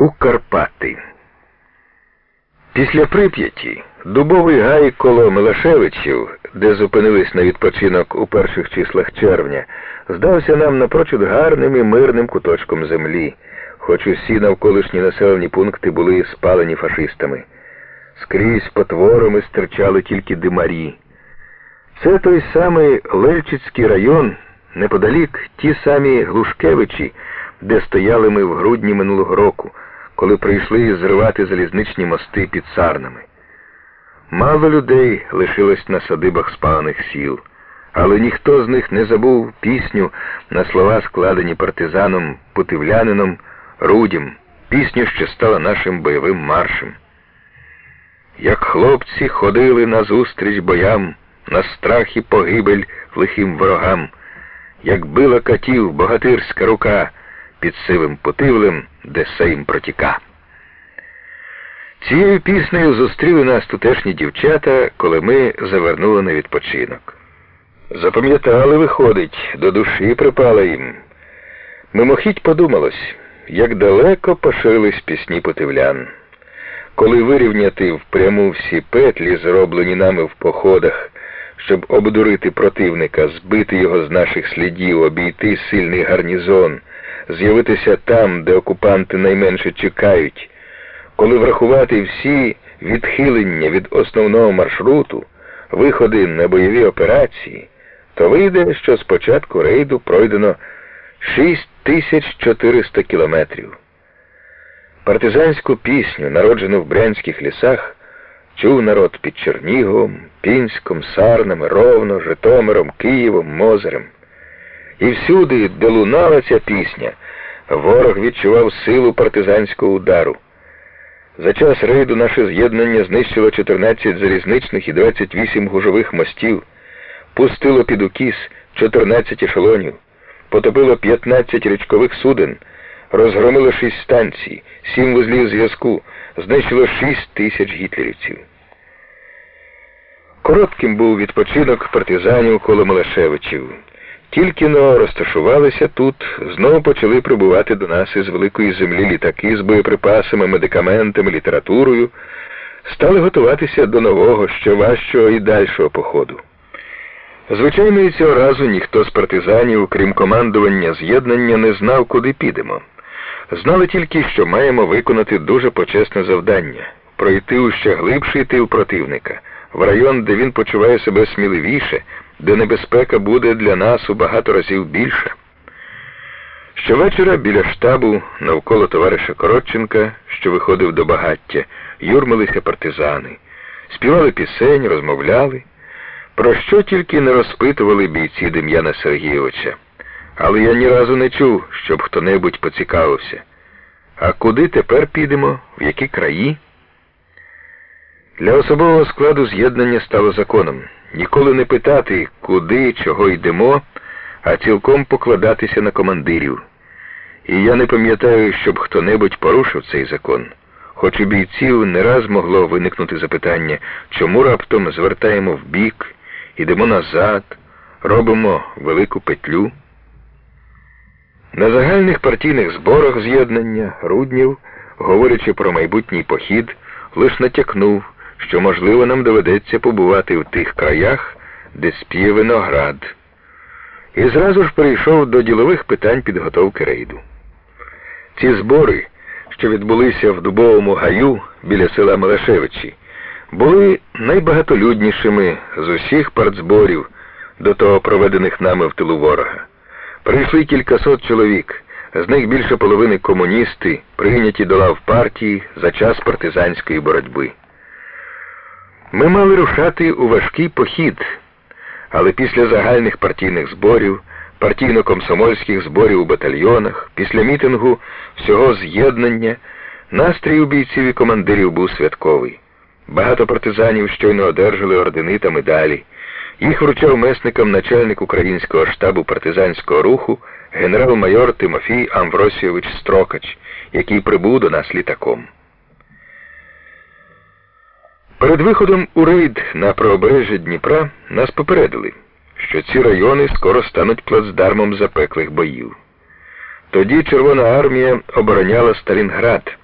У Карпати. Після прип'яті дубовий гай коло Милашевичів, де зупинились на відпочинок у перших числах червня, здався нам напрочуд гарним і мирним куточком землі, хоч усі навколишні населені пункти були спалені фашистами. Скрізь потворами стирчали тільки димарі. Це той самий Лельчицький район, неподалік ті самі Глушкевичі, де стояли ми в грудні минулого року, коли прийшли зривати залізничні мости під сарнами. Мало людей лишилось на садибах спалених сіл, але ніхто з них не забув пісню на слова, складені партизаном путивлянином Рудім, пісню, що стала нашим бойовим маршем. Як хлопці ходили назустріч боям, на страх і погибель лихим ворогам, як била катів богатирська рука під сивим потивлем, де сейм протіка. Цією піснею зустріли нас тутешні дівчата, коли ми завернули на відпочинок. Запам'ятали, виходить, до душі припала їм. Мимохідь подумалось, як далеко поширились пісні потивлян. Коли вирівняти впряму всі петлі, зроблені нами в походах, щоб обдурити противника, збити його з наших слідів, обійти сильний гарнізон, з'явитися там, де окупанти найменше чекають, коли врахувати всі відхилення від основного маршруту, виходи на бойові операції, то вийде, що спочатку рейду пройдено 6400 кілометрів. Партизанську пісню, народжену в брянських лісах, чув народ під Черніговом, Пінськом, Сарнами, Ровно, Житомиром, Києвом, Мозерем. І всюди, де лунала ця пісня, ворог відчував силу партизанського удару. За час рейду наше з'єднання знищило 14 залізничних і 28 гужових мостів, пустило під укіс 14 ешелонів, потопило 15 річкових суден, розгромило 6 станцій, 7 вузлів зв'язку, знищило 6 тисяч гітлерівців. Коротким був відпочинок партизанів коло Мелешевичів. Тільки но розташувалися тут, знову почали прибувати до нас із великої землі літаки з боєприпасами, медикаментами, літературою, стали готуватися до нового, ще важчого і дальшого походу. Звичайно, і цього разу ніхто з партизанів, крім командування з'єднання, не знав, куди підемо. Знали тільки, що маємо виконати дуже почесне завдання пройти у ще глибший тил противника, в район, де він почуває себе сміливіше, де небезпека буде для нас у багато разів більша. Щовечора біля штабу, навколо товариша Коротченка, що виходив до багаття, юрмилися партизани, співали пісень, розмовляли, про що тільки не розпитували бійці Дем'яна Сергійовича. Але я ні разу не чув, щоб хто-небудь поцікавився. А куди тепер підемо, в які краї? Для особового складу з'єднання стало законом ніколи не питати, куди, чого йдемо, а цілком покладатися на командирів. І я не пам'ятаю, щоб хто-небудь порушив цей закон. Хоч у бійців не раз могло виникнути запитання, чому раптом звертаємо вбік, ідемо назад, робимо велику петлю. На загальних партійних зборах з'єднання Руднів, говорячи про майбутній похід, лиш натякнув, що, можливо, нам доведеться побувати в тих краях, де спіє виноград. І зразу ж перейшов до ділових питань підготовки рейду. Ці збори, що відбулися в Дубовому гаю біля села Мелешевичі, були найбагатолюднішими з усіх партзборів, до того проведених нами в тилу ворога. Прийшли кількасот чоловік, з них більше половини комуністи, прийняті до лав партії за час партизанської боротьби. Ми мали рушати у важкий похід, але після загальних партійних зборів, партійно-комсомольських зборів у батальйонах, після мітингу всього з'єднання, настрій у бійців і командирів був святковий. Багато партизанів щойно одержали ордени та медалі. Їх вручав месникам начальник українського штабу партизанського руху генерал-майор Тимофій Амвросійович Строкач, який прибув до нас літаком. Перед виходом у рейд на правобережжя Дніпра нас попередили, що ці райони скоро стануть плацдармом запеклих боїв. Тоді Червона армія обороняла Сталінград.